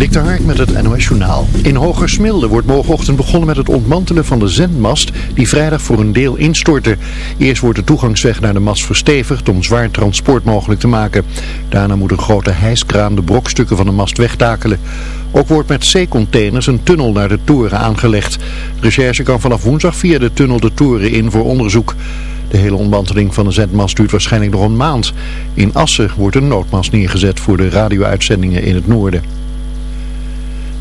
Dik Hark met het NOS Journaal. In Hogersmilde wordt morgenochtend begonnen met het ontmantelen van de zendmast die vrijdag voor een deel instortte. Eerst wordt de toegangsweg naar de mast verstevigd om zwaar transport mogelijk te maken. Daarna moet een grote hijskraan de brokstukken van de mast wegtakelen. Ook wordt met zeecontainers een tunnel naar de toren aangelegd. Recherche kan vanaf woensdag via de tunnel de toren in voor onderzoek. De hele ontmanteling van de zendmast duurt waarschijnlijk nog een maand. In Assen wordt een noodmast neergezet voor de radio-uitzendingen in het noorden.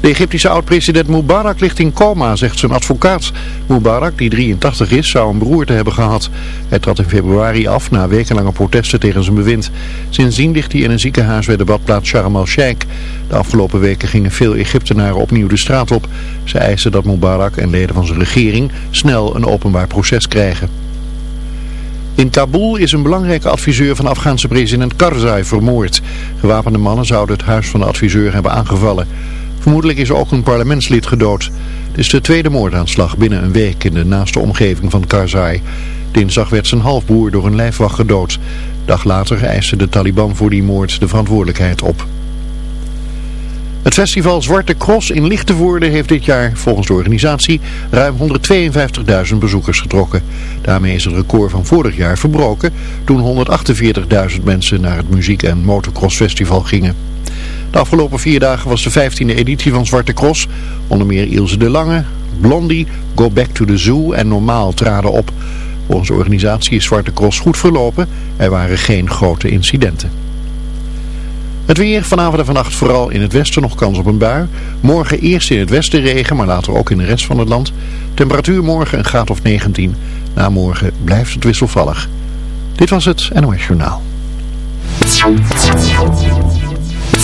De Egyptische oud-president Mubarak ligt in coma, zegt zijn advocaat. Mubarak, die 83 is, zou een beroerte hebben gehad. Hij trad in februari af na wekenlange protesten tegen zijn bewind. Sindsdien ligt hij in een ziekenhuis bij de badplaats Sharm el-Sheikh. De afgelopen weken gingen veel Egyptenaren opnieuw de straat op. Ze eisen dat Mubarak en leden van zijn regering snel een openbaar proces krijgen. In Kabul is een belangrijke adviseur van Afghaanse president Karzai vermoord. Gewapende mannen zouden het huis van de adviseur hebben aangevallen. Vermoedelijk is ook een parlementslid gedood. Het is de tweede moordaanslag binnen een week in de naaste omgeving van Karzai. Dinsdag werd zijn halfbroer door een lijfwacht gedood. Dag later eiste de Taliban voor die moord de verantwoordelijkheid op. Het festival Zwarte Cross in Lichtenvoorde heeft dit jaar volgens de organisatie ruim 152.000 bezoekers getrokken. Daarmee is het record van vorig jaar verbroken toen 148.000 mensen naar het muziek- en motocrossfestival gingen. De afgelopen vier dagen was de 15e editie van Zwarte Cross. Onder meer Ilse de Lange, Blondie, Go Back to the Zoo en Normaal traden op. Volgens de organisatie is Zwarte Cross goed verlopen. Er waren geen grote incidenten. Het weer vanavond en vannacht vooral in het westen nog kans op een bui. Morgen eerst in het westen regen, maar later ook in de rest van het land. Temperatuur morgen een graad of 19. Na morgen blijft het wisselvallig. Dit was het NOS Journaal.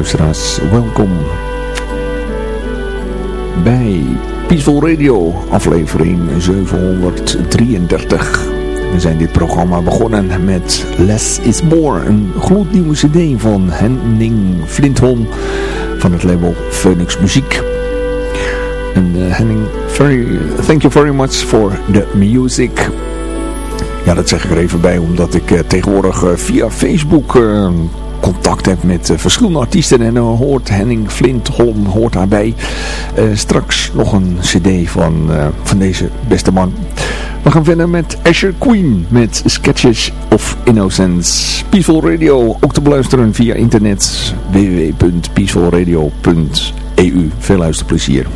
Luisteraars, welkom bij Peaceful Radio, aflevering 733. We zijn dit programma begonnen met Less is More, een gloednieuwe cd van Henning Flintholm van het label Phoenix Muziek. En uh, Henning, very, thank you very much for the music. Ja, dat zeg ik er even bij, omdat ik uh, tegenwoordig uh, via Facebook contact heb met uh, verschillende artiesten. En dan hoort Henning Flintholm hoort daarbij. Uh, straks nog een cd van, van deze beste man. We gaan verder met Asher Queen met Sketches of Innocence. Peaceful Radio, ook te beluisteren via internet www.peacefulradio.eu. Veel luisterplezier.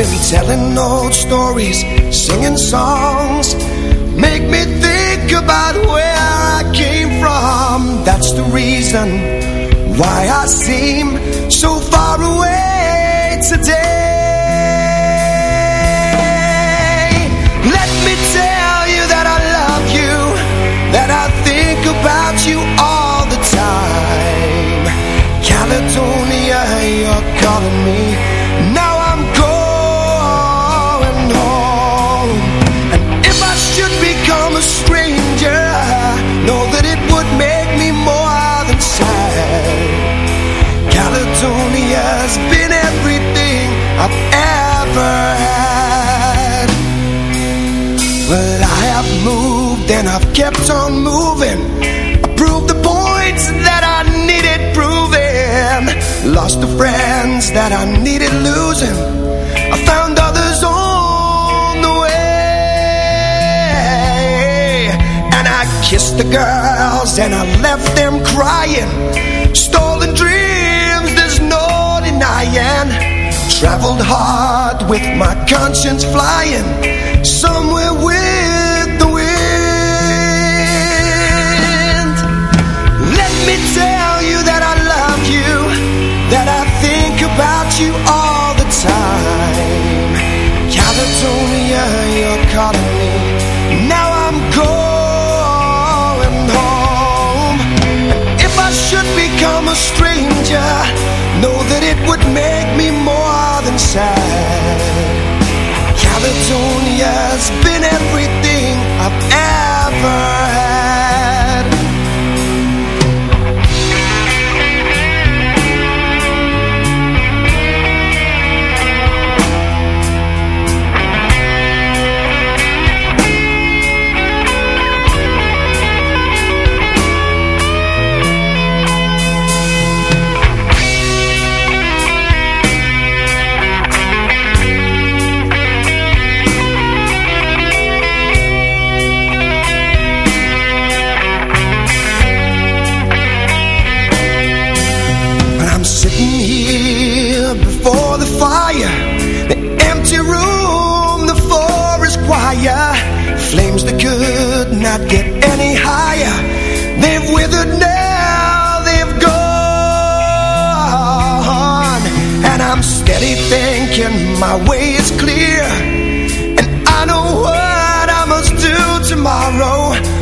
Been telling old stories, singing songs, make me think about where I came from. That's the reason why I seem so far away today. Let me tell you that I love you, that I think about you all the time Caledonia, you're calling me Caledonia's been everything I've ever had. Well, I have moved and I've kept on moving. I proved the points that I needed proving. Lost the friends that I needed losing. I found others on the way. And I kissed the girls and I left them crying. There's denying Traveled hard with my conscience flying. Somewhere with the wind. Let me tell you that I love you that I think about you all the time. Caledonia, you're calling Caledonia's been everything I've ever had get any higher. They've withered now, they've gone. And I'm steady thinking my way is clear. And I know what I must do tomorrow.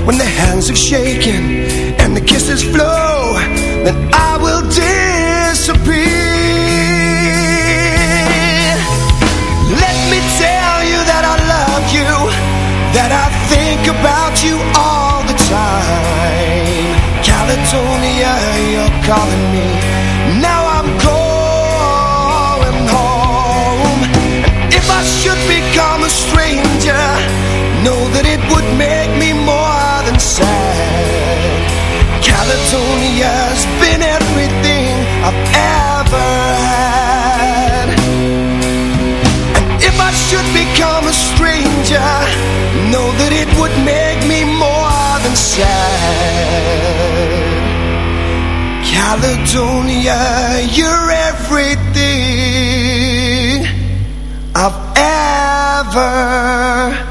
When the hands are shaking and the kisses flow Then I will disappear think about you all the time. Caledonia, you're calling me. Now I'm going home. If I should become a stranger Know that it would make me more than sad. Caledonia's been everything I've ever had. And if I should become a stranger Caledonia, you're everything I've ever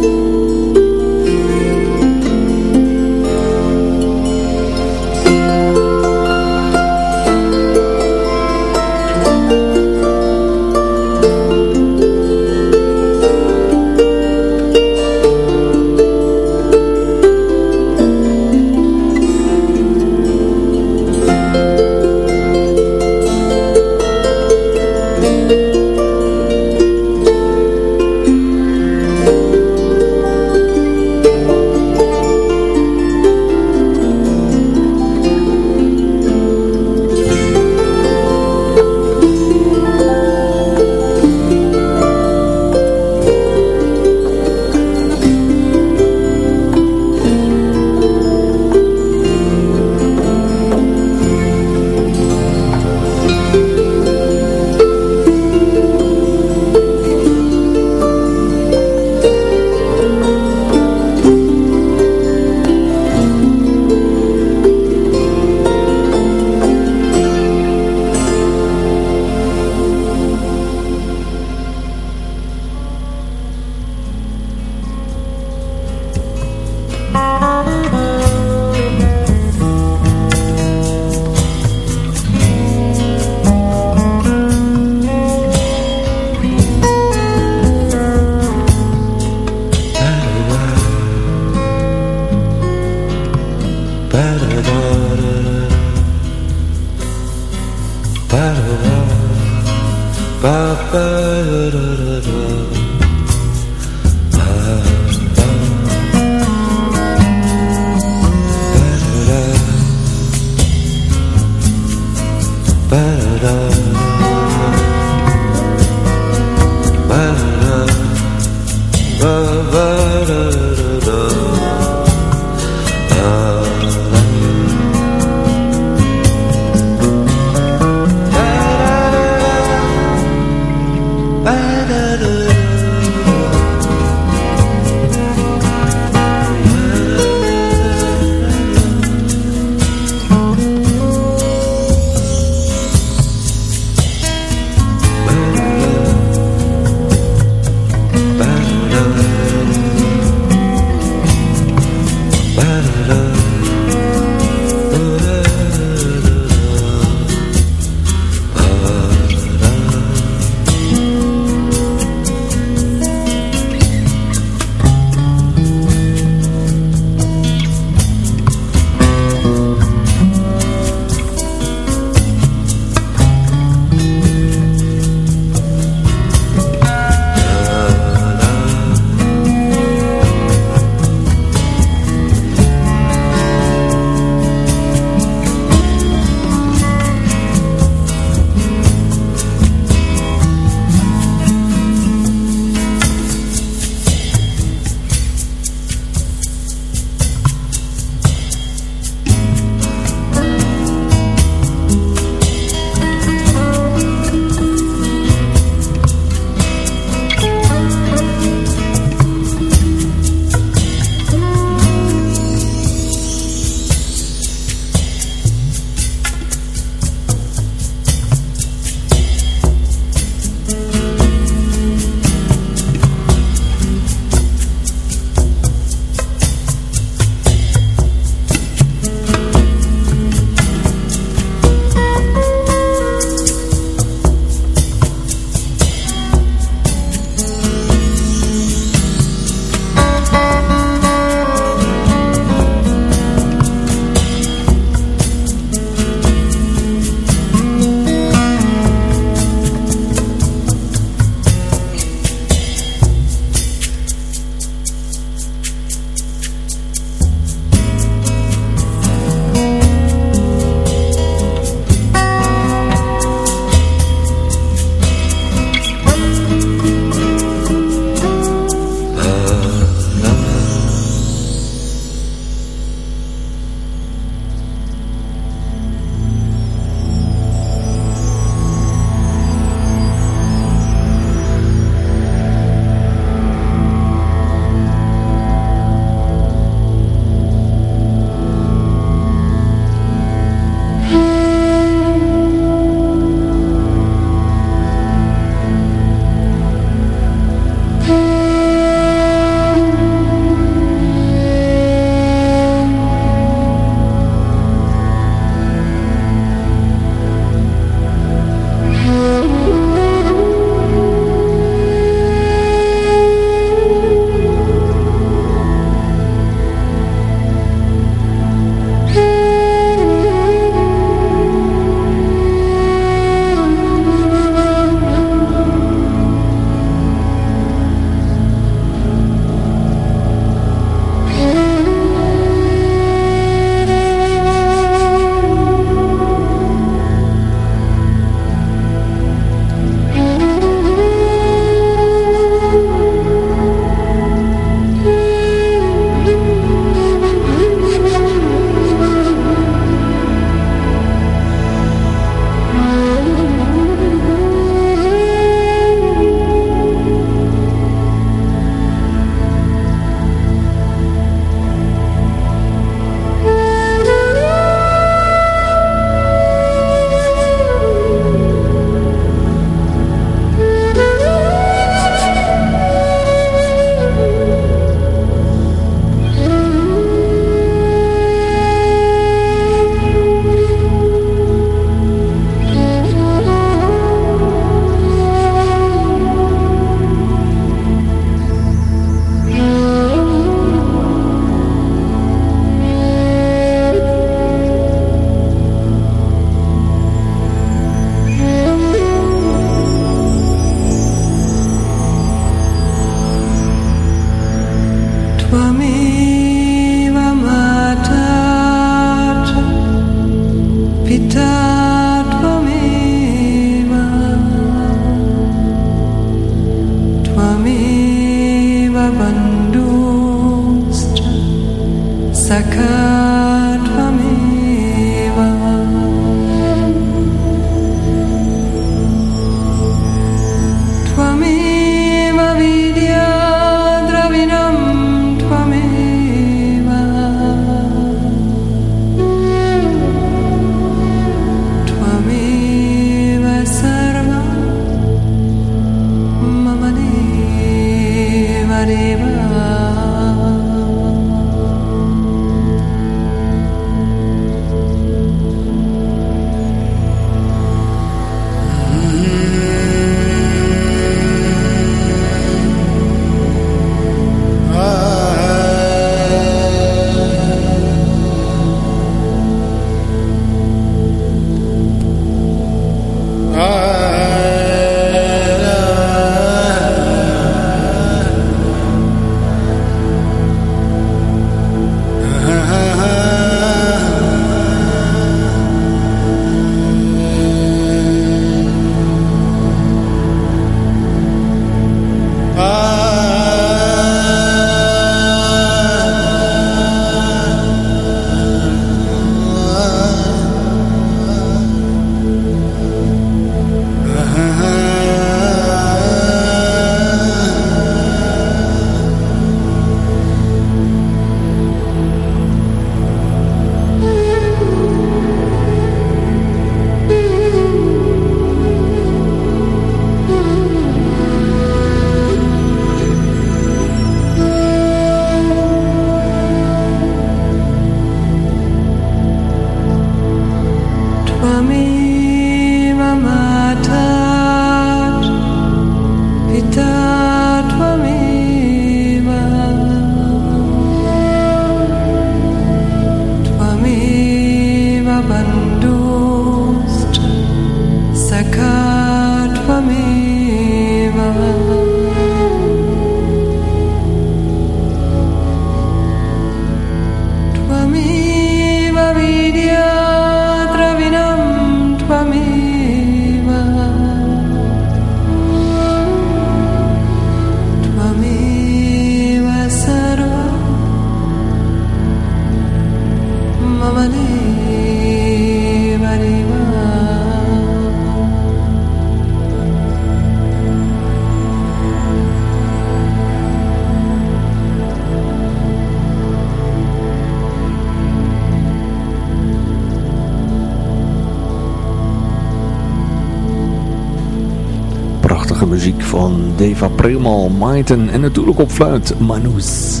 Deva Premal, Maiten en natuurlijk op fluit Manus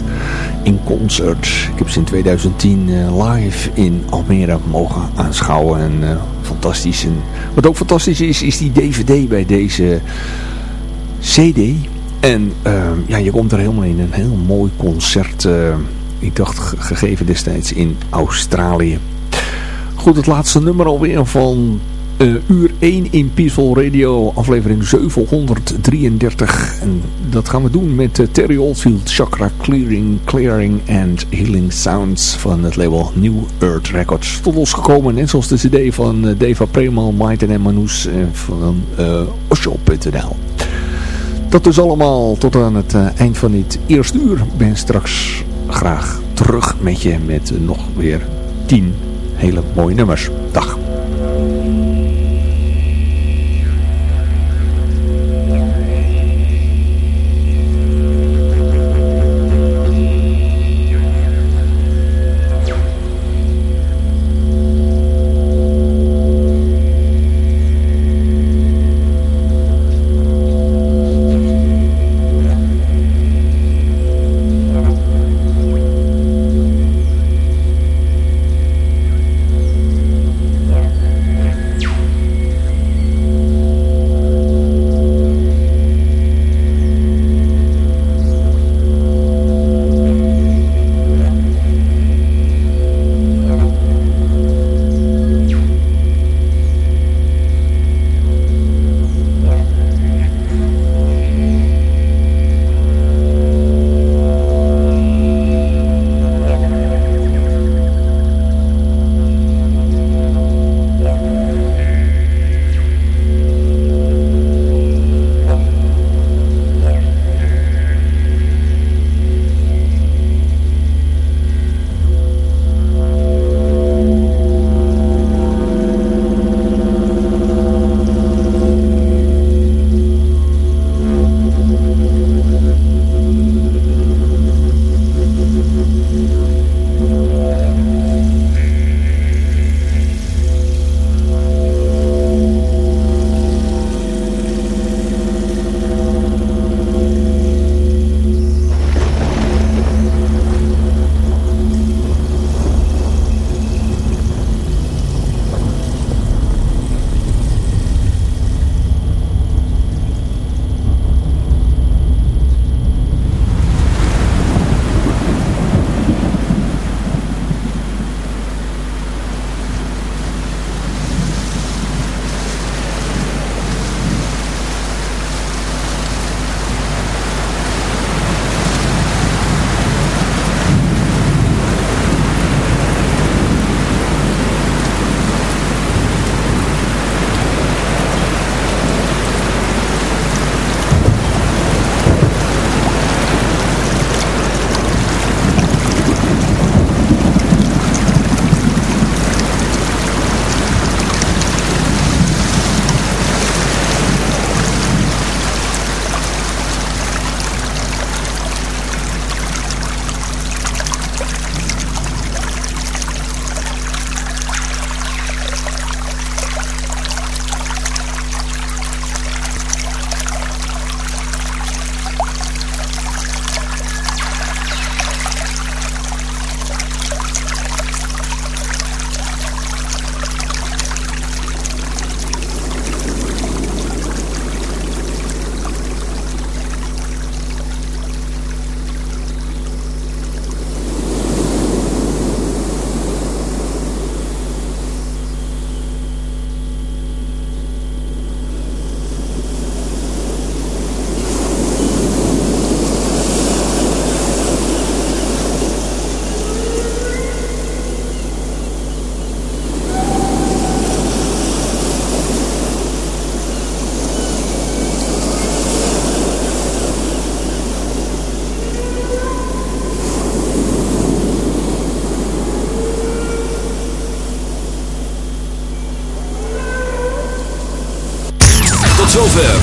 in concert. Ik heb ze in 2010 eh, live in Almere mogen aanschouwen en uh, fantastisch. En wat ook fantastisch is, is die DVD bij deze CD. En ehm, ja, je komt er helemaal in een heel mooi concert, uh, ik dacht gegeven destijds in Australië. Goed, het laatste nummer alweer van uh, uur 1 in Peaceful Radio, aflevering 733. En dat gaan we doen met uh, Terry Oldfield, Chakra Clearing, Clearing and Healing Sounds van het label New Earth Records. Tot ons gekomen, net zoals de cd van uh, Deva Premal, Maiten en Manus van Osho.nl. Dat dus allemaal tot aan het eind van dit eerste uur. ben straks graag terug met je met nog weer 10 hele mooie nummers. Dag.